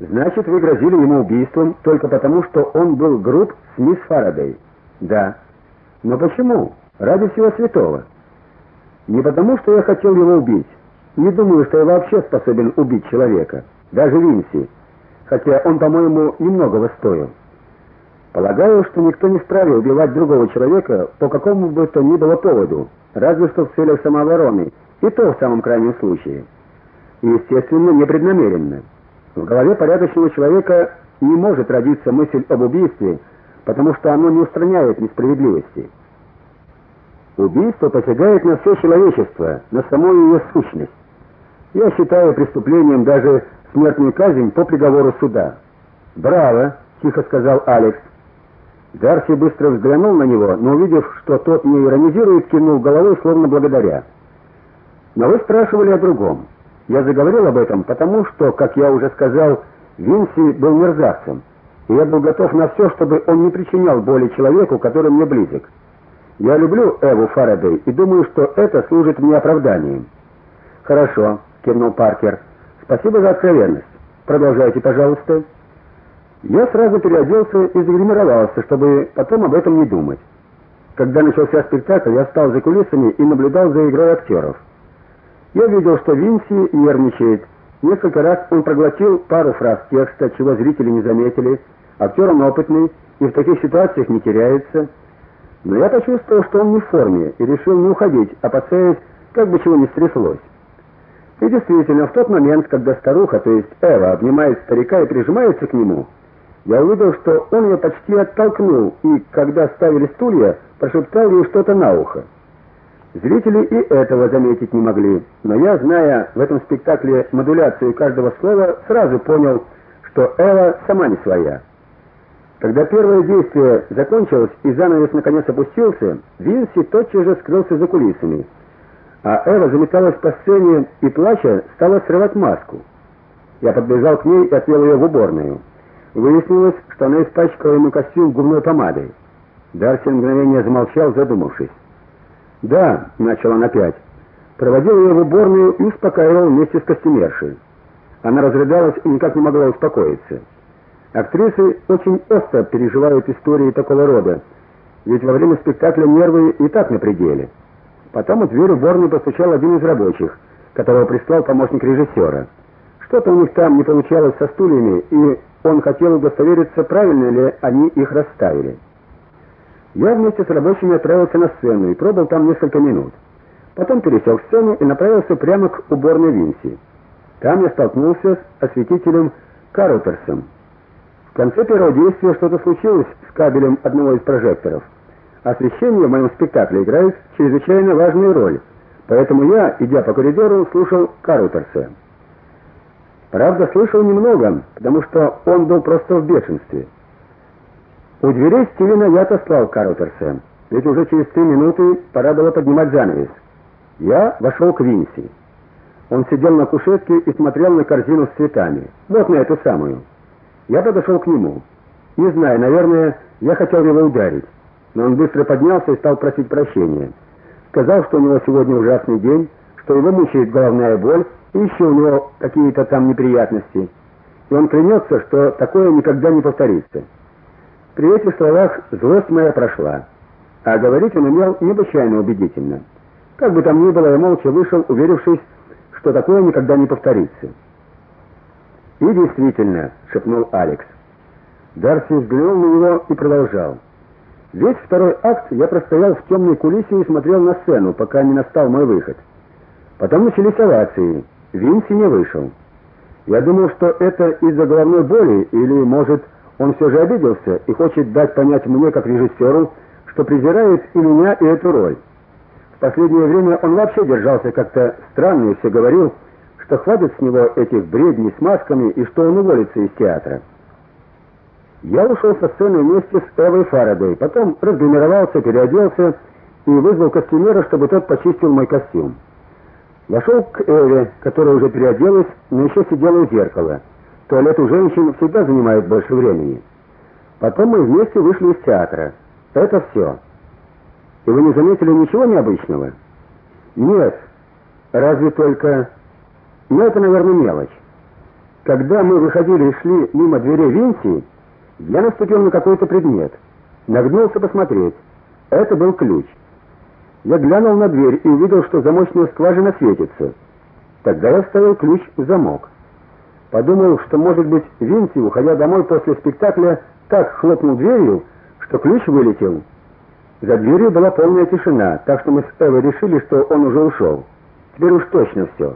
Значит, вы грозили ему убийством только потому, что он был груб с мисс Фарадей? Да. Но почему? Ради всего святого. Не потому, что я хотел его убить. Не думаю, что я вообще способен убить человека, даже Винси, хотя он, по-моему, немногого стоил. Полагаю, что никто не вправе убивать другого человека по какому бы то ни было поводу, разве что в целях самообороны, и то в самом крайнем случае. Естественно, непреднамеренно. В голове порядочного человека не может родиться мысль об убийстве, потому что оно не устраняет несправедливости. Убийство посягает на все человечество, на саму ее сущность. Я считаю преступлением даже смертную казнь по приговору суда. Браво, тихо сказал Алекс. Дарси быстро взглянул на него, но увидев, что тот не иронизирует, кивнул головой, словно благодаря. Но вы спрашивали о другом. Я заговорил об этом потому, что, как я уже сказал, Винси был мерзавцем, и я был готов на все, чтобы он не причинял боли человеку, который мне близок. Я люблю Эву Фарадей и думаю, что это служит мне оправданием. Хорошо, кивнул Паркер. Спасибо за откровенность. Продолжайте, пожалуйста. Я сразу переоделся и загримировался, чтобы потом об этом не думать. Когда начался спектакль, я встал за кулисами и наблюдал за игрой актеров. Я видел, что Винси нервничает. Несколько раз он проглотил пару фраз текста, чего зрители не заметили. Актер он опытный и в таких ситуациях не теряется. Но я почувствовал, что он не в форме и решил не уходить, опасаясь, как бы чего ни стряслось. И действительно, в тот момент, когда старуха, то есть Эва, обнимает старика и прижимается к нему, я увидел, что он ее почти оттолкнул, и когда ставили стулья, прошептал ей что-то на ухо. Зрители и этого заметить не могли, но я, зная в этом спектакле модуляцию каждого слова, сразу понял, что Эва сама не своя. Когда первое действие закончилось и занавес наконец опустился, Винси тотчас же скрылся за кулисами, а Эва заметалась по сцене и плача стала срывать маску. Я подбежал к ней и отвел ее в уборную. Выяснилось, что она испачкала ему костюм губной помадой. Дарси мгновение замолчал, задумавшись. "Да", начал он опять. Проводил ее в уборную и успокаивал вместе с костюмершей. Она разрыдалась и никак не могла успокоиться. Актрисы очень остро переживают истории такого рода, ведь во время спектакля нервы и так на пределе. Потом в дверь уборной постучал один из рабочих, которого прислал помощник режиссера. Что-то у них там не получалось со стульями, и он хотел удостовериться, правильно ли они их расставили. Я вместе с рабочими отправился на сцену и пробыл там несколько минут. Потом пересек сцену и направился прямо к уборной Винси. Там я столкнулся с осветителем Карутерсом. В конце первого действия что-то случилось с кабелем одного из прожекторов. Освещение в моем спектакле играет чрезвычайно важную роль. Поэтому я, идя по коридору, слушал Карутерса. Правда, слышал немного, потому что он был просто в бешенстве. У дверей Стивена я отослал Карутерса, ведь уже через три минуты пора было поднимать занавес. Я вошел к Винси. Он сидел на кушетке и смотрел на корзину с цветами. Вот на эту самую. Я подошел к нему. Не знаю, наверное, я хотел его ударить, но он быстро поднялся и стал просить прощения. Сказал, что у него сегодня ужасный день, что его мучает головная боль и еще у него какие-то там неприятности. И он клянется, что такое никогда не повторится. При этих словах злость моя прошла, а говорить он умел необычайно убедительно. Как бы там ни было, я молча вышел, уверившись, что такое никогда не повторится. И действительно, шепнул Алекс. Дарси взглянул на него и продолжал. Весь второй акт я простоял в темной кулисе и смотрел на сцену, пока не настал мой выход. Потом начались овации. Винси не вышел. Я думал, что это из-за головной боли или, может, он все же обиделся и хочет дать понять мне как режиссеру, что презирает и меня, и эту роль. В последнее время он вообще держался как-то странно и все говорил, что хватит с него этих бредней с масками и что он уволится из театра. Я ушел со сцены вместе с Эвой Фарадей, потом разгримировался, переоделся и вызвал костюмера, чтобы тот почистил мой костюм. Вошел к Эве, которая уже переоделась, но еще сидела у зеркала. Туалет у женщин всегда занимает больше времени. Потом мы вместе вышли из театра. Это все. И вы не заметили ничего необычного? Нет. Разве только но это, наверное, мелочь. Когда мы выходили и шли мимо дверей Винси, я наступил на какой-то предмет. Нагнулся посмотреть. Это был ключ. Я глянул на дверь и увидел, что замочная скважина светится. Тогда я вставил ключ в замок. Подумал, что, может быть, Винси, уходя домой после спектакля, так хлопнул дверью, что ключ вылетел. За дверью была полная тишина, так что мы с Эвой решили, что он уже ушел. Теперь уж точно все.